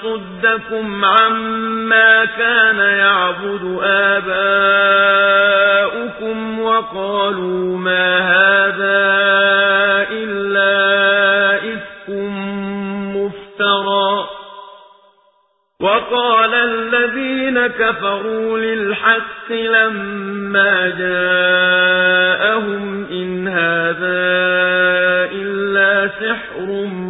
يَصُدَّكُمْ عَمَّا كَانَ يَعْبُدُ آبَاؤُكُمْ وَقَالُوا مَا هَذَا إِلَّا إِفْكٌ مُفْتَرًى. وَقَالَ الَّذِينَ كَفَرُوا لِلْحَقِّ لَمَّا جَاءَهُمْ إِنْ هَذَا إِلَّا سِحْرٌ مُبِينٌ